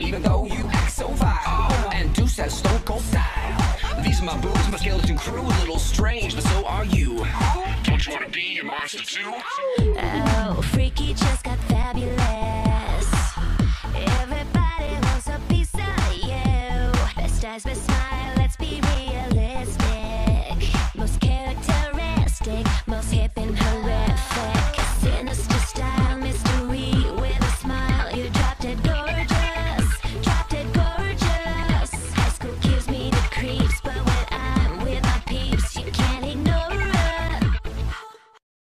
Even though you act so vile. And Deuce has stone cold style my boots, my skeleton crew, a little strange, but so are you. Don't you wanna be a monster too? Oh, freaky just got fabulous. Everybody wants a piece of you. Best eyes, best.